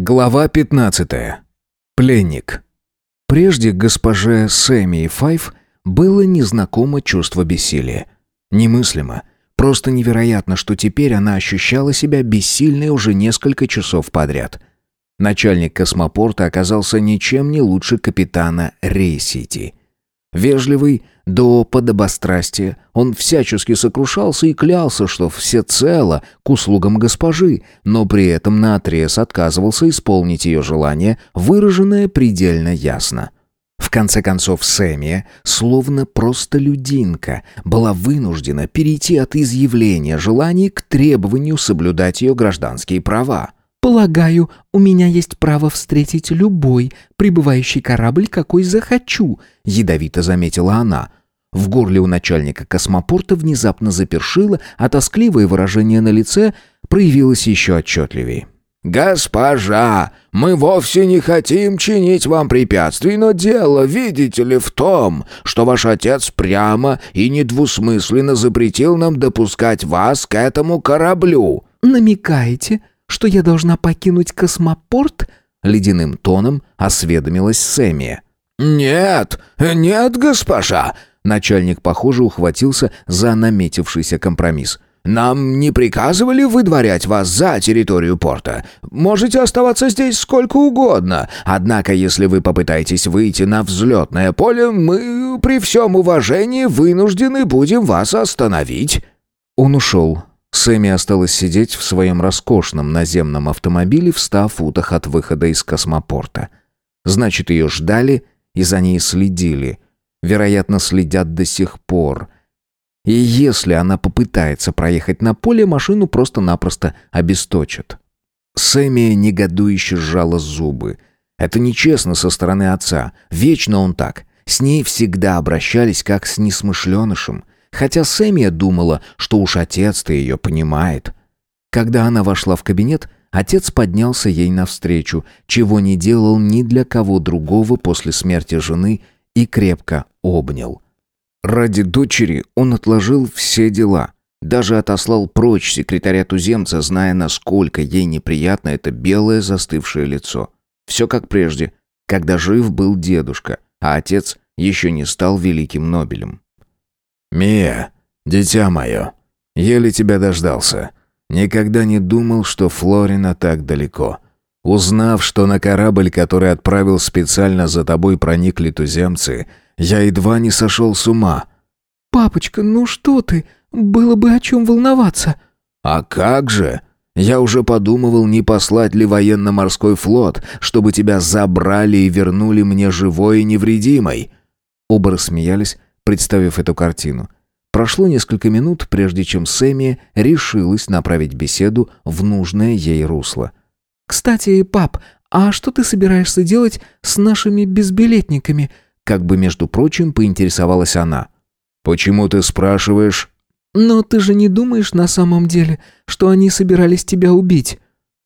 Глава 15. Пленник. Прежде госпоже Сэмми Файв было незнакомо чувство бессилия. Немыслимо, просто невероятно, что теперь она ощущала себя бессильной уже несколько часов подряд. Начальник космопорта оказался ничем не лучше капитана Рейсити. Вежливый до подобострастия, он всячески сокрушался и клялся, что всецело к услугам госпожи, но при этом наотрез отказывался исполнить ее желание, выраженное предельно ясно. В конце концов, Сэмия, словно просто людинка, была вынуждена перейти от изъявления желаний к требованию соблюдать ее гражданские права. «Полагаю, у меня есть право встретить любой прибывающий корабль, какой захочу», — ядовито заметила она. В горле у начальника космопорта внезапно запершило, а тоскливое выражение на лице проявилось еще отчетливее. «Госпожа, мы вовсе не хотим чинить вам препятствий, но дело, видите ли, в том, что ваш отец прямо и недвусмысленно запретил нам допускать вас к этому кораблю». «Намекаете, что я должна покинуть космопорт?» Ледяным тоном осведомилась Сэмми. «Нет, нет, госпожа!» Начальник, похоже, ухватился за наметившийся компромисс. «Нам не приказывали выдворять вас за территорию порта. Можете оставаться здесь сколько угодно. Однако, если вы попытаетесь выйти на взлетное поле, мы при всем уважении вынуждены будем вас остановить». Он ушел, Сэмми осталась сидеть в своем роскошном наземном автомобиле в ста футах от выхода из космопорта. Значит, ее ждали и за ней следили. Вероятно, следят до сих пор. И если она попытается проехать на поле, машину просто-напросто обесточат. Сэмми негодующе сжала зубы. Это нечестно со стороны отца. Вечно он так. С ней всегда обращались как с несмышленышем. Хотя Сэмия думала, что уж отец-то ее понимает. Когда она вошла в кабинет, отец поднялся ей навстречу, чего не делал ни для кого другого после смерти жены, и крепко обнял. Ради дочери он отложил все дела. Даже отослал прочь секретаря туземца, зная, насколько ей неприятно это белое застывшее лицо. Все как прежде, когда жив был дедушка, а отец еще не стал великим Нобелем. «Мия, дитя мое, еле тебя дождался. Никогда не думал, что Флорина так далеко. Узнав, что на корабль, который отправил специально за тобой, проникли туземцы, я едва не сошел с ума». «Папочка, ну что ты? Было бы о чем волноваться». «А как же? Я уже подумывал, не послать ли военно-морской флот, чтобы тебя забрали и вернули мне живой и невредимой». Оба рассмеялись, представив эту картину. Прошло несколько минут, прежде чем Сэмми решилась направить беседу в нужное ей русло. «Кстати, пап, а что ты собираешься делать с нашими безбилетниками?» Как бы, между прочим, поинтересовалась она. «Почему ты спрашиваешь?» «Но ты же не думаешь на самом деле, что они собирались тебя убить?»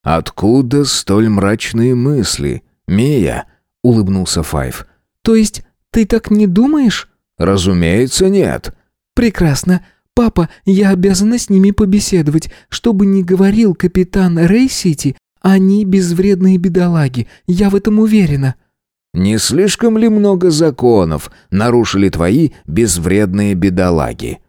«Откуда столь мрачные мысли, Мия?» — улыбнулся Файв. «То есть ты так не думаешь?» «Разумеется, нет». «Прекрасно. Папа, я обязана с ними побеседовать. Что бы ни говорил капитан Рей-Сити, они безвредные бедолаги. Я в этом уверена». «Не слишком ли много законов нарушили твои безвредные бедолаги?»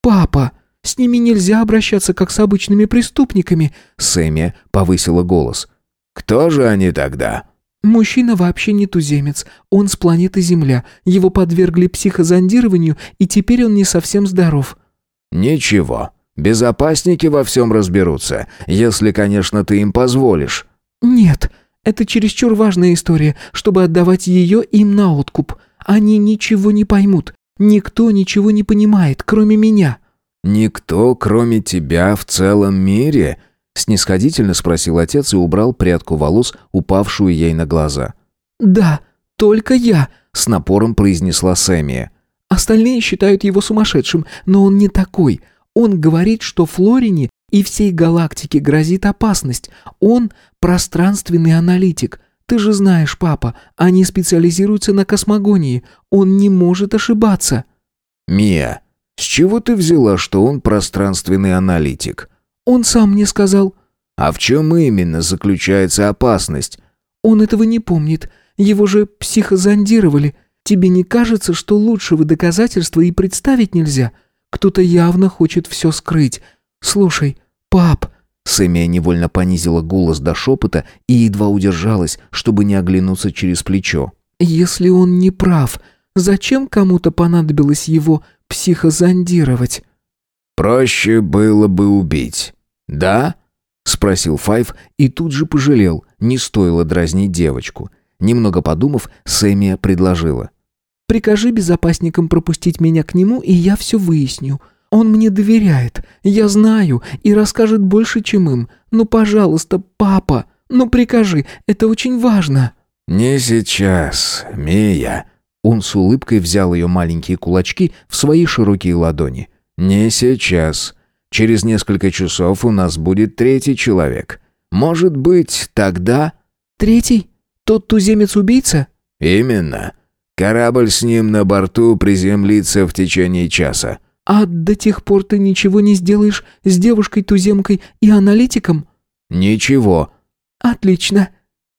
«Папа, с ними нельзя обращаться, как с обычными преступниками», Сэмми повысила голос. «Кто же они тогда?» Мужчина вообще не туземец, он с планеты Земля. Его подвергли психозондированию, и теперь он не совсем здоров». «Ничего, безопасники во всем разберутся, если, конечно, ты им позволишь». «Нет, это чересчур важная история, чтобы отдавать ее им на откуп. Они ничего не поймут. Никто ничего не понимает, кроме меня». «Никто, кроме тебя, в целом мире?» Снисходительно спросил отец и убрал прядку волос, упавшую ей на глаза. «Да, только я», — с напором произнесла Сэмия. «Остальные считают его сумасшедшим, но он не такой. Он говорит, что Флорине и всей галактике грозит опасность. Он пространственный аналитик. Ты же знаешь, папа, они специализируются на космогонии. Он не может ошибаться». «Мия, с чего ты взяла, что он пространственный аналитик?» Он сам мне сказал». А в чем именно заключается опасность? Он этого не помнит. Его же психозондировали. Тебе не кажется, что лучшего доказательства и представить нельзя? Кто-то явно хочет все скрыть. Слушай, пап...» Сэмия невольно понизила голос до шепота и едва удержалась, чтобы не оглянуться через плечо. «Если он не прав, зачем кому-то понадобилось его психозондировать?» «Проще было бы убить. Да?» — спросил Файв и тут же пожалел, не стоило дразнить девочку. Немного подумав, Сэмия предложила. «Прикажи безопасникам пропустить меня к нему, и я все выясню. Он мне доверяет, я знаю, и расскажет больше, чем им. Ну, пожалуйста, папа, ну прикажи, это очень важно». «Не сейчас, Мия». Он с улыбкой взял ее маленькие кулачки в свои широкие ладони. «Не сейчас. Через несколько часов у нас будет третий человек. Может быть, тогда...» «Третий? Тот туземец-убийца?» «Именно. Корабль с ним на борту приземлится в течение часа». «А до тех пор ты ничего не сделаешь с девушкой-туземкой и аналитиком?» «Ничего». «Отлично.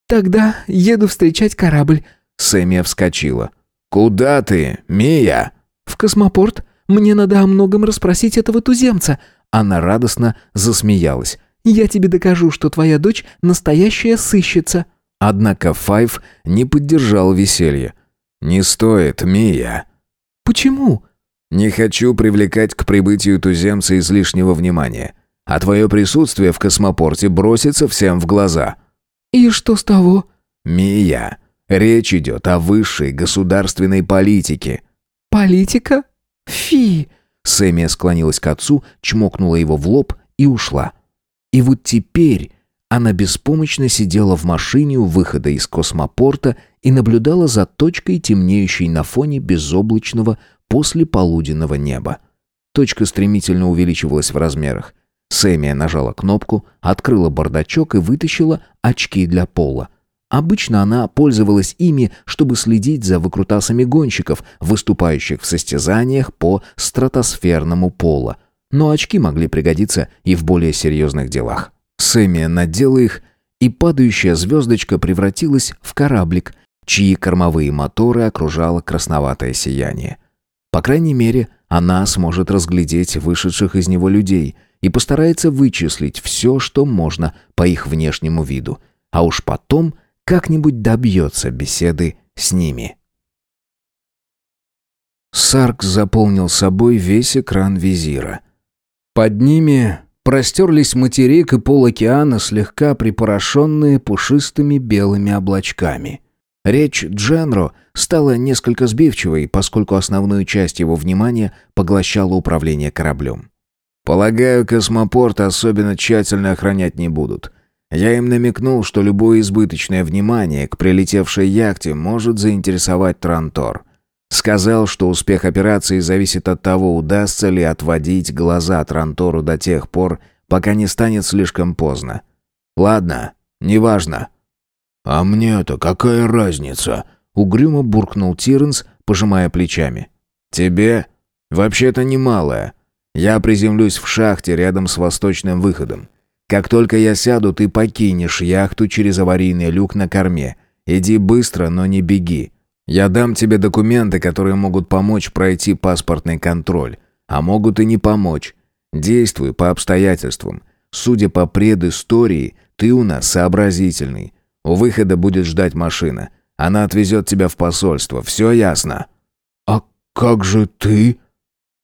Тогда еду встречать корабль». Сэмия вскочила. «Куда ты, Мия?» «В космопорт. Мне надо о многом расспросить этого туземца. Она радостно засмеялась. «Я тебе докажу, что твоя дочь настоящая сыщица». Однако Файв не поддержал веселье. «Не стоит, Мия». «Почему?» «Не хочу привлекать к прибытию туземца излишнего внимания. А твое присутствие в космопорте бросится всем в глаза». «И что с того?» «Мия, речь идет о высшей государственной политике». «Политика? Фи!» Сэмия склонилась к отцу, чмокнула его в лоб и ушла. И вот теперь она беспомощно сидела в машине у выхода из космопорта и наблюдала за точкой, темнеющей на фоне безоблачного послеполуденного неба. Точка стремительно увеличивалась в размерах. Сэмия нажала кнопку, открыла бардачок и вытащила очки для пола. Обычно она пользовалась ими, чтобы следить за выкрутасами гонщиков, выступающих в состязаниях по стратосферному полу. Но очки могли пригодиться и в более серьезных делах. Сэмия надела их, и падающая звездочка превратилась в кораблик, чьи кормовые моторы окружало красноватое сияние. По крайней мере, она сможет разглядеть вышедших из него людей и постарается вычислить все, что можно по их внешнему виду. А уж потом как-нибудь добьется беседы с ними. Сарк заполнил собой весь экран визира. Под ними простерлись материк и пол океана, слегка припорошенные пушистыми белыми облачками. Речь Дженро стала несколько сбивчивой, поскольку основную часть его внимания поглощало управление кораблем. «Полагаю, космопорт особенно тщательно охранять не будут. Я им намекнул, что любое избыточное внимание к прилетевшей яхте может заинтересовать Трантор. Сказал, что успех операции зависит от того, удастся ли отводить глаза Трантору до тех пор, пока не станет слишком поздно. Ладно, неважно. «А мне-то какая разница?» — угрюмо буркнул Тиренс, пожимая плечами. «Тебе? Вообще-то немалая. Я приземлюсь в шахте рядом с восточным выходом. Как только я сяду, ты покинешь яхту через аварийный люк на корме. Иди быстро, но не беги. Я дам тебе документы, которые могут помочь пройти паспортный контроль, а могут и не помочь. Действуй по обстоятельствам. Судя по предыстории, ты у нас сообразительный. У выхода будет ждать машина. Она отвезет тебя в посольство. Все ясно?» «А как же ты?»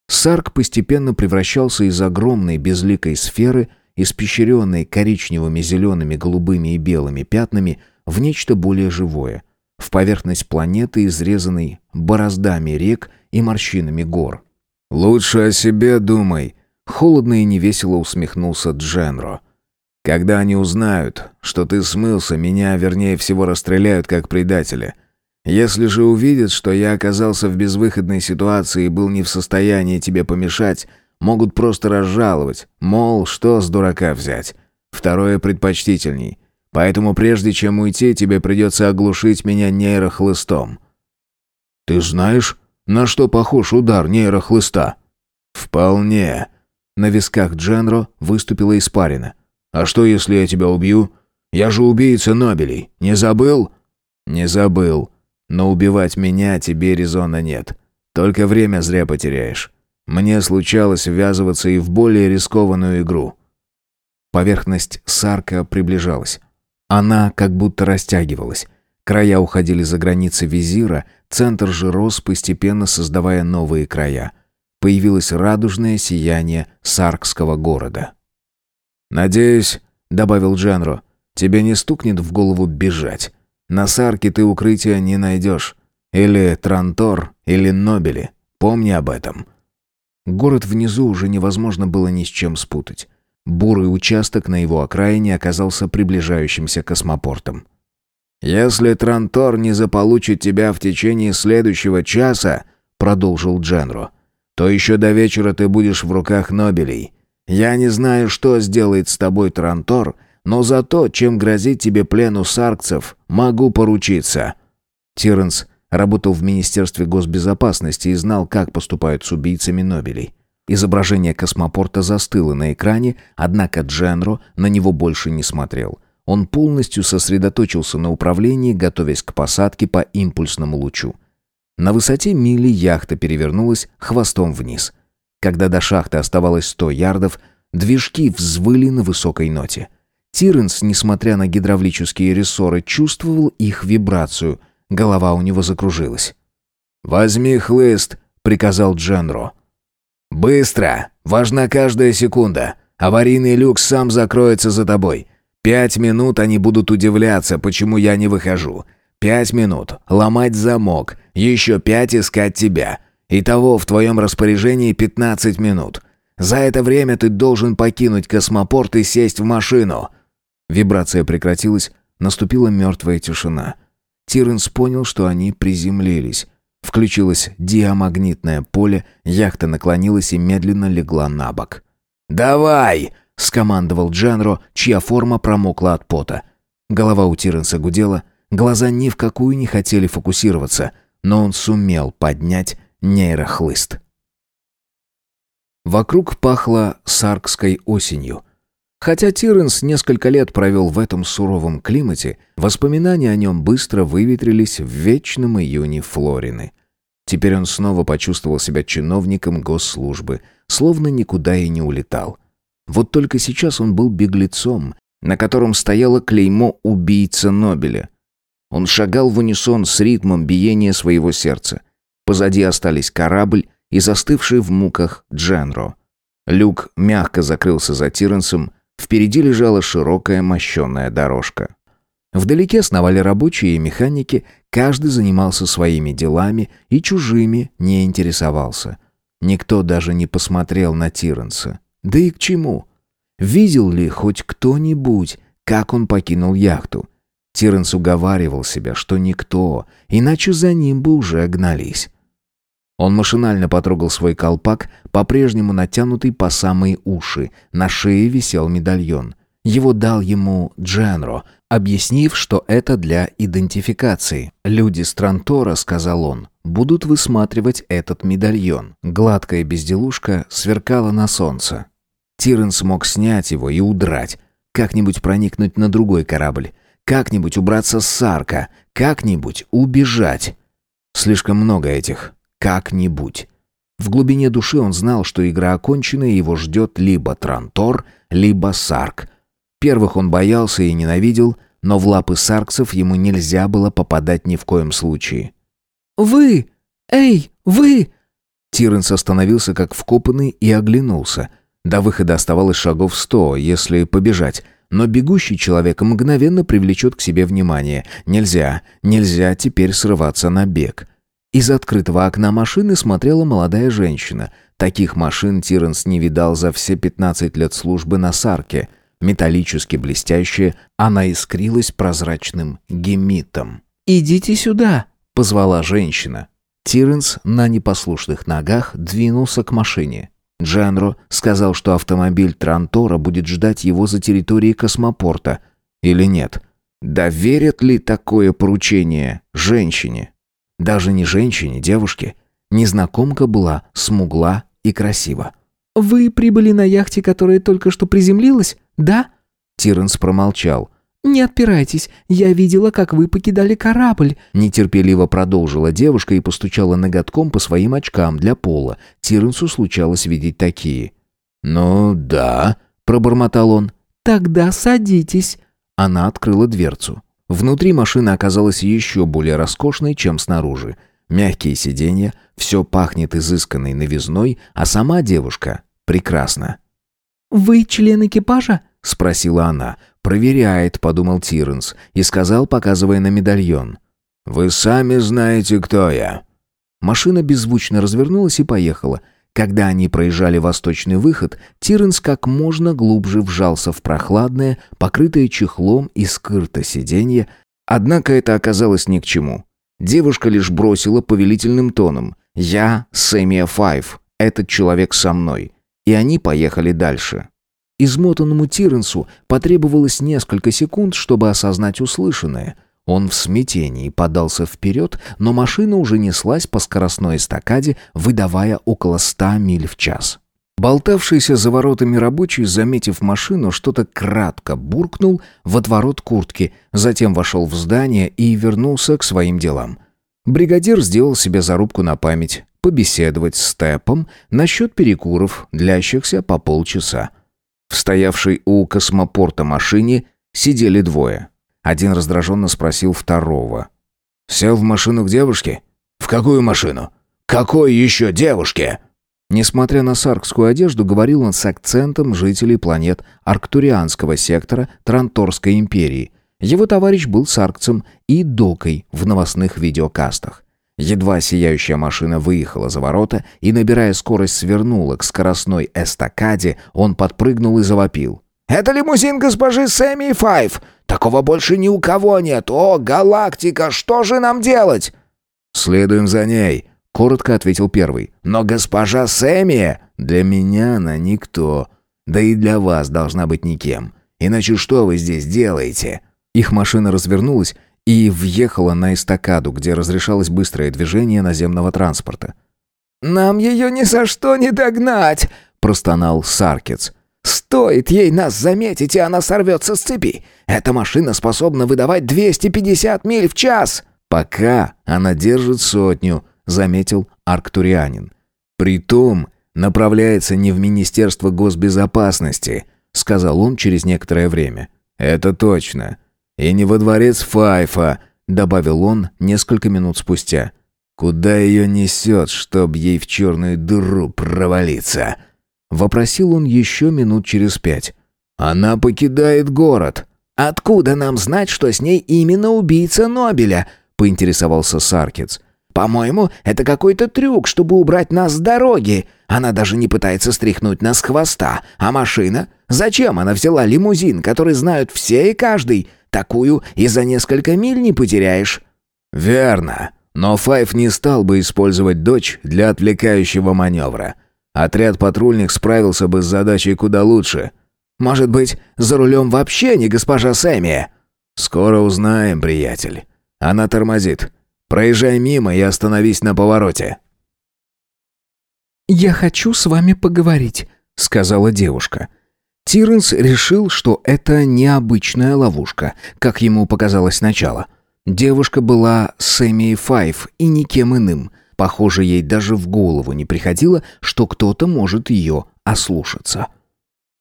Сарк постепенно превращался из огромной безликой сферы испещренной коричневыми, зелеными, голубыми и белыми пятнами, в нечто более живое, в поверхность планеты, изрезанной бороздами рек и морщинами гор. «Лучше о себе думай», — холодно и невесело усмехнулся Дженро. «Когда они узнают, что ты смылся, меня, вернее всего, расстреляют как предателя. Если же увидят, что я оказался в безвыходной ситуации и был не в состоянии тебе помешать, Могут просто разжаловать, мол, что с дурака взять. Второе предпочтительней. Поэтому прежде чем уйти, тебе придется оглушить меня нейрохлыстом». «Ты знаешь, на что похож удар нейрохлыста?» «Вполне». На висках Дженро выступила испарина. А что, если я тебя убью? Я же убийца Нобелей. Не забыл?» «Не забыл. Но убивать меня тебе резона нет. Только время зря потеряешь. Мне случалось ввязываться и в более рискованную игру». Поверхность Сарка приближалась. Она как будто растягивалась. Края уходили за границы визира, центр же рос, постепенно создавая новые края. Появилось радужное сияние саркского города. «Надеюсь», — добавил Дженро, — «тебе не стукнет в голову бежать. На Сарке ты укрытия не найдешь. Или Трантор, или Нобели. Помни об этом». Город внизу уже невозможно было ни с чем спутать. Бурый участок на его окраине оказался приближающимся космопортом. «Если Трантор не заполучит тебя в течение следующего часа», — продолжил Дженро, — «то еще до вечера ты будешь в руках Нобелей. Я не знаю, что сделает с тобой Трантор, но за то, чем грозит тебе плен у саркцев, могу поручиться». Тиренс работал в Министерстве госбезопасности и знал, как поступают с убийцами Нобелей. Изображение космопорта застыло на экране, однако Дженро на него больше не смотрел. Он полностью сосредоточился на управлении, готовясь к посадке по импульсному лучу. На высоте мили яхта перевернулась хвостом вниз. Когда до шахты оставалось 100 ярдов, движки взвыли на высокой ноте. Тиренс, несмотря на гидравлические рессоры, чувствовал их вибрацию. Голова у него закружилась. «Возьми хлыст», — приказал Дженро. «Быстро! Важна каждая секунда. Аварийный люк сам закроется за тобой. Пять минут они будут удивляться, почему я не выхожу. Пять минут ломать замок, еще пять искать тебя. Итого в твоем распоряжении пятнадцать минут. За это время ты должен покинуть космопорт и сесть в машину». Вибрация прекратилась, наступила мертвая тишина. Тиренс понял, что они приземлились. Включилось диамагнитное поле, яхта наклонилась и медленно легла на бок. «Давай!» — скомандовал Джанро, чья форма промокла от пота. Голова у Тиренса гудела, глаза ни в какую не хотели фокусироваться, но он сумел поднять нейрохлыст. Вокруг пахло саркской осенью — Хотя Тиренс несколько лет провел в этом суровом климате, воспоминания о нем быстро выветрились в вечном июне Флорины. Теперь он снова почувствовал себя чиновником госслужбы, словно никуда и не улетал. Вот только сейчас он был беглецом, на котором стояло клеймо «убийца Нобеля». Он шагал в унисон с ритмом биения своего сердца. Позади остались корабль и застывший в муках Дженро. Люк мягко закрылся за Тиренсом, Впереди лежала широкая мощенная дорожка. Вдалеке сновали рабочие и механики, каждый занимался своими делами и чужими не интересовался. Никто даже не посмотрел на Тиренса. Да и к чему? Видел ли хоть кто-нибудь, как он покинул яхту? Тиренс уговаривал себя, что никто, иначе за ним бы уже гнались. Он машинально потрогал свой колпак, по-прежнему натянутый по самые уши. На шее висел медальон. Его дал ему Дженро, объяснив, что это для идентификации. «Люди с Трантора», — сказал он, — «будут высматривать этот медальон». Гладкая безделушка сверкала на солнце. Тирен смог снять его и удрать. Как-нибудь проникнуть на другой корабль. Как-нибудь убраться с Сарка. Как-нибудь убежать. Слишком много этих как-нибудь. В глубине души он знал, что игра окончена и его ждет либо Трантор, либо Сарк. Первых он боялся и ненавидел, но в лапы сарксов ему нельзя было попадать ни в коем случае. «Вы! Эй, вы!» Тиренс остановился как вкопанный и оглянулся. До выхода оставалось шагов сто, если побежать. Но бегущий человек мгновенно привлечет к себе внимание. Нельзя, нельзя теперь срываться на бег. Из открытого окна машины смотрела молодая женщина. Таких машин Тиренс не видал за все 15 лет службы на Сарке. Металлически блестящая, она искрилась прозрачным гемитом. «Идите сюда!» — позвала женщина. Тиренс на непослушных ногах двинулся к машине. Джанро сказал, что автомобиль Трантора будет ждать его за территорией космопорта. Или нет? Доверят ли такое поручение женщине? Даже не женщине, девушке. Незнакомка была смугла и красива. «Вы прибыли на яхте, которая только что приземлилась, да?» Тиренс промолчал. «Не отпирайтесь, я видела, как вы покидали корабль», нетерпеливо продолжила девушка и постучала ноготком по своим очкам для пола. Тиренсу случалось видеть такие. «Ну да», — пробормотал он. «Тогда садитесь». Она открыла дверцу. Внутри машина оказалась еще более роскошной, чем снаружи. Мягкие сиденья, все пахнет изысканной новизной, а сама девушка прекрасна. «Вы член экипажа?» — спросила она. «Проверяет», — подумал Тиренс и сказал, показывая на медальон. «Вы сами знаете, кто я». Машина беззвучно развернулась и поехала. Когда они проезжали восточный выход, Тиренс как можно глубже вжался в прохладное, покрытое чехлом и скрыто сиденье, однако это оказалось ни к чему. Девушка лишь бросила повелительным тоном «Я Сэмия Файв, этот человек со мной», и они поехали дальше. Измотанному Тиренсу потребовалось несколько секунд, чтобы осознать услышанное. Он в смятении подался вперед, но машина уже неслась по скоростной эстакаде, выдавая около ста миль в час. Болтавшийся за воротами рабочий, заметив машину, что-то кратко буркнул в отворот куртки, затем вошел в здание и вернулся к своим делам. Бригадир сделал себе зарубку на память, побеседовать с Степом насчет перекуров, длящихся по полчаса. В стоявшей у космопорта машине сидели двое. Один раздраженно спросил второго. «Сел в машину к девушке?» «В какую машину? Какой еще девушке?» Несмотря на саркскую одежду, говорил он с акцентом жителей планет Арктурианского сектора Транторской империи. Его товарищ был саркцем и докой в новостных видеокастах. Едва сияющая машина выехала за ворота и, набирая скорость, свернула к скоростной эстакаде, он подпрыгнул и завопил. «Это лимузин госпожи Сэмми Файв! Такого больше ни у кого нет! О, галактика, что же нам делать?» «Следуем за ней», — коротко ответил первый. «Но госпожа Сэмми для меня она никто. Да и для вас должна быть никем. Иначе что вы здесь делаете?» Их машина развернулась и въехала на эстакаду, где разрешалось быстрое движение наземного транспорта. «Нам ее ни за что не догнать!» – простонал Саркец. «Стоит ей нас заметить, и она сорвется с цепи! Эта машина способна выдавать 250 миль в час!» «Пока она держит сотню», — заметил арктурианин. «Притом направляется не в Министерство госбезопасности», — сказал он через некоторое время. «Это точно. «И не во дворец Файфа», — добавил он несколько минут спустя. «Куда ее несет, чтоб ей в черную дыру провалиться?» Вопросил он еще минут через пять. «Она покидает город». «Откуда нам знать, что с ней именно убийца Нобеля?» — поинтересовался Саркиц. «По-моему, это какой-то трюк, чтобы убрать нас с дороги. Она даже не пытается стряхнуть нас с хвоста. А машина? Зачем она взяла лимузин, который знают все и каждый? Такую и за несколько миль не потеряешь». «Верно. Но Файв не стал бы использовать дочь для отвлекающего маневра. Отряд патрульных справился бы с задачей куда лучше». «Может быть, за рулем вообще не госпожа Сэмми?» «Скоро узнаем, приятель. Она тормозит. Проезжай мимо и остановись на повороте». «Я хочу с вами поговорить», — сказала девушка. Тиренс решил, что это необычная ловушка, как ему показалось сначала. Девушка была Сэмми Файв и никем иным. Похоже, ей даже в голову не приходило, что кто-то может ее ослушаться.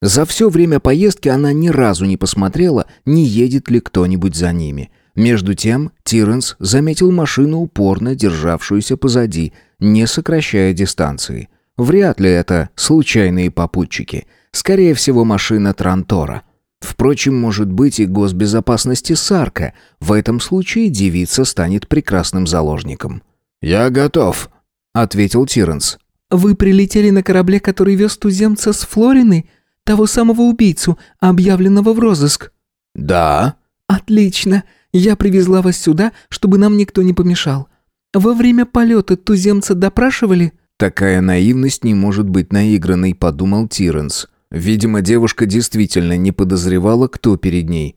За все время поездки она ни разу не посмотрела, не едет ли кто-нибудь за ними. Между тем Тиренс заметил машину, упорно державшуюся позади, не сокращая дистанции. Вряд ли это случайные попутчики – Скорее всего, машина Трантора. Впрочем, может быть и госбезопасности Сарка. В этом случае девица станет прекрасным заложником. «Я готов», — ответил Тиренс. «Вы прилетели на корабле, который вез туземца с Флорины? Того самого убийцу, объявленного в розыск?» «Да». «Отлично. Я привезла вас сюда, чтобы нам никто не помешал. Во время полета туземца допрашивали?» «Такая наивность не может быть наигранной», — подумал Тиренс. Видимо, девушка действительно не подозревала, кто перед ней.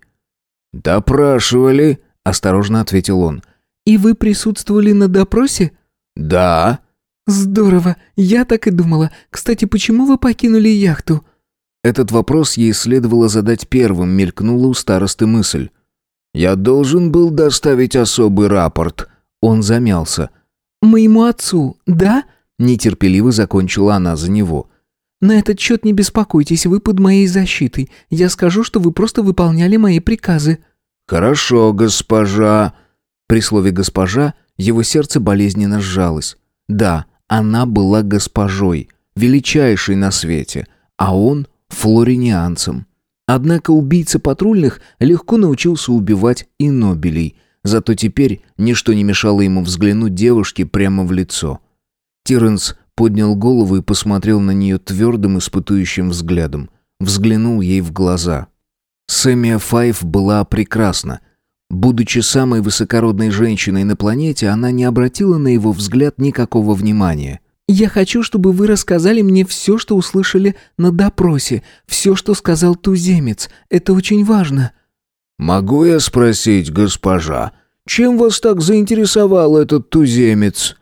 «Допрашивали», — осторожно ответил он. «И вы присутствовали на допросе?» «Да». «Здорово, я так и думала. Кстати, почему вы покинули яхту?» Этот вопрос ей следовало задать первым, мелькнула у старосты мысль. «Я должен был доставить особый рапорт». Он замялся. «Моему отцу, да?» Нетерпеливо закончила она за него. «На этот счет не беспокойтесь, вы под моей защитой. Я скажу, что вы просто выполняли мои приказы». «Хорошо, госпожа». При слове «госпожа» его сердце болезненно сжалось. Да, она была госпожой, величайшей на свете, а он — флоринианцем. Однако убийца патрульных легко научился убивать и нобелей, зато теперь ничто не мешало ему взглянуть девушке прямо в лицо. Тиренс поднял голову и посмотрел на нее твердым испытующим взглядом. Взглянул ей в глаза. Сэмия Файв была прекрасна. Будучи самой высокородной женщиной на планете, она не обратила на его взгляд никакого внимания. «Я хочу, чтобы вы рассказали мне все, что услышали на допросе, все, что сказал туземец. Это очень важно». «Могу я спросить, госпожа, чем вас так заинтересовал этот туземец?»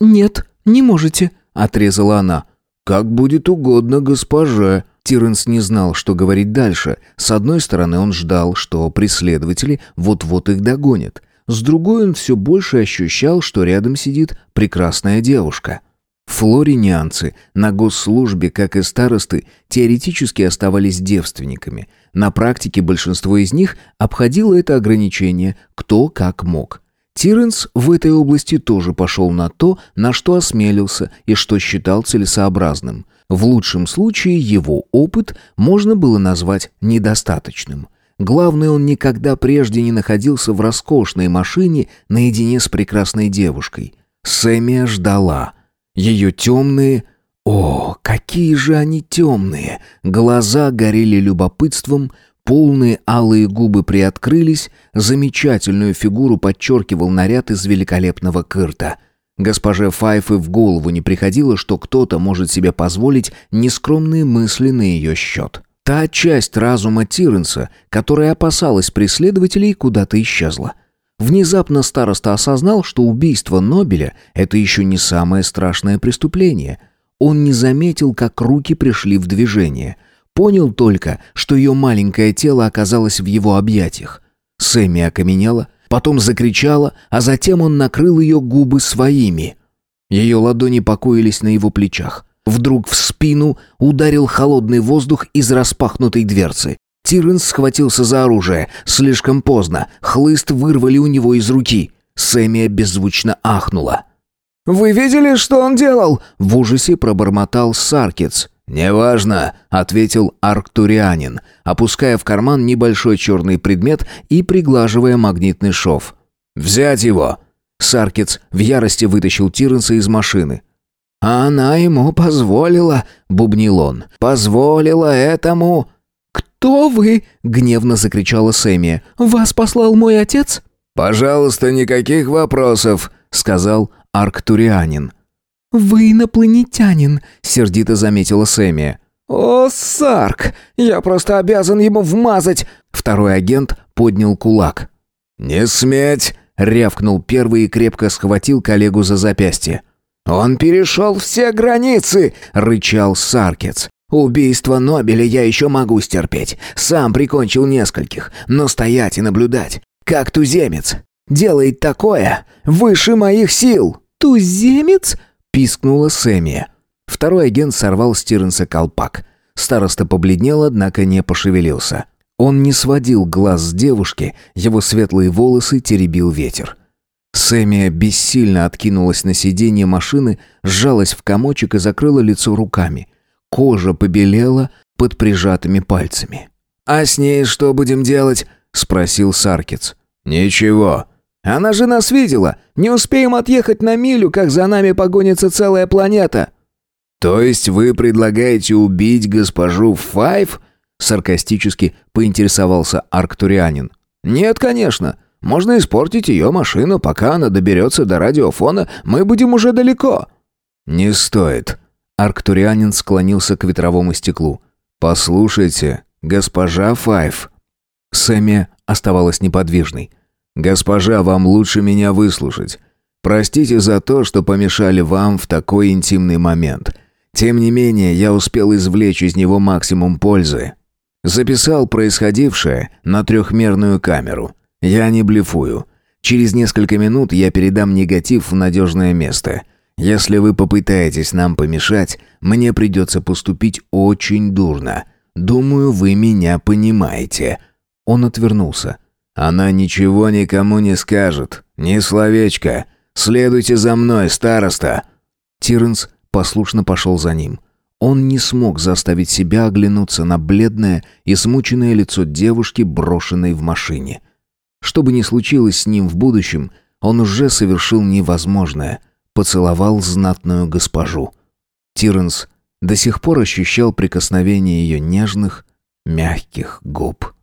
«Нет, не можете», — отрезала она. «Как будет угодно госпоже». Тиренс не знал, что говорить дальше. С одной стороны, он ждал, что преследователи вот-вот их догонят. С другой, он все больше ощущал, что рядом сидит прекрасная девушка. Флоринианцы на госслужбе, как и старосты, теоретически оставались девственниками. На практике большинство из них обходило это ограничение кто как мог. Тиренс в этой области тоже пошел на то, на что осмелился и что считал целесообразным. В лучшем случае его опыт можно было назвать недостаточным. Главное, он никогда прежде не находился в роскошной машине наедине с прекрасной девушкой. Сэмия ждала – ее темные... О, какие же они темные! Глаза горели любопытством, полные алые губы приоткрылись, замечательную фигуру подчеркивал наряд из великолепного кырта. Госпоже Файф и в голову не приходило, что кто-то может себе позволить нескромные мысли на ее счет. Та часть разума Тиренса, которая опасалась преследователей, куда-то исчезла. Внезапно староста осознал, что убийство Нобеля – это еще не самое страшное преступление. Он не заметил, как руки пришли в движение. Понял только, что ее маленькое тело оказалось в его объятиях. Сэмми окаменела, потом закричала, а затем он накрыл ее губы своими. Ее ладони покоились на его плечах. Вдруг в спину ударил холодный воздух из распахнутой дверцы. Тиренс схватился за оружие. Слишком поздно. Хлыст вырвали у него из руки. Сэмия беззвучно ахнула. «Вы видели, что он делал?» В ужасе пробормотал Саркетс. «Неважно», — ответил арктурианин, опуская в карман небольшой черный предмет и приглаживая магнитный шов. «Взять его!» Саркетс в ярости вытащил Тиренса из машины. «А она ему позволила», — бубнил он. «Позволила этому...» «Кто вы?» — гневно закричала Сэмми. «Вас послал мой отец?» «Пожалуйста, никаких вопросов», — сказал арктурианин. «Вы инопланетянин», — сердито заметила Сэмми. «О, Сарк! Я просто обязан ему вмазать!» Второй агент поднял кулак. «Не сметь!» — рявкнул первый и крепко схватил коллегу за запястье. «Он перешел все границы!» — рычал Саркец. Убийство Нобеля я еще могу стерпеть. Сам прикончил нескольких. Но стоять и наблюдать, как туземец, делает такое выше моих сил. «Туземец?» — пискнула Сэмми. Второй агент сорвал с колпак. Староста побледнел, однако не пошевелился. Он не сводил глаз с девушки, его светлые волосы теребил ветер. Сэмия бессильно откинулась на сиденье машины, сжалась в комочек и закрыла лицо руками. Кожа побелела под прижатыми пальцами. «А с ней что будем делать?» — спросил Саркиц. «Ничего». «Она же нас видела. Не успеем отъехать на милю, как за нами погонится целая планета». «То есть вы предлагаете убить госпожу Файв?» Саркастически поинтересовался арктурианин. «Нет, конечно. Можно испортить ее машину, пока она доберется до радиофона, мы будем уже далеко». «Не стоит», Арктурианин склонился к ветровому стеклу. «Послушайте, госпожа Файв». Сэмми оставалась неподвижной. «Госпожа, вам лучше меня выслушать. Простите за то, что помешали вам в такой интимный момент. Тем не менее, я успел извлечь из него максимум пользы. Записал происходившее на трехмерную камеру. Я не блефую. Через несколько минут я передам негатив в надежное место. Если вы попытаетесь нам помешать, мне придется поступить очень дурно. Думаю, вы меня понимаете». Он отвернулся. «Она ничего никому не скажет. Ни словечко. Следуйте за мной, староста». Тиренс послушно пошел за ним. Он не смог заставить себя оглянуться на бледное и смученное лицо девушки, брошенной в машине. Что бы ни случилось с ним в будущем, он уже совершил невозможное — поцеловал знатную госпожу. Тиренс до сих пор ощущал прикосновение ее нежных, мягких губ.